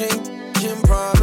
King, Jim Prime.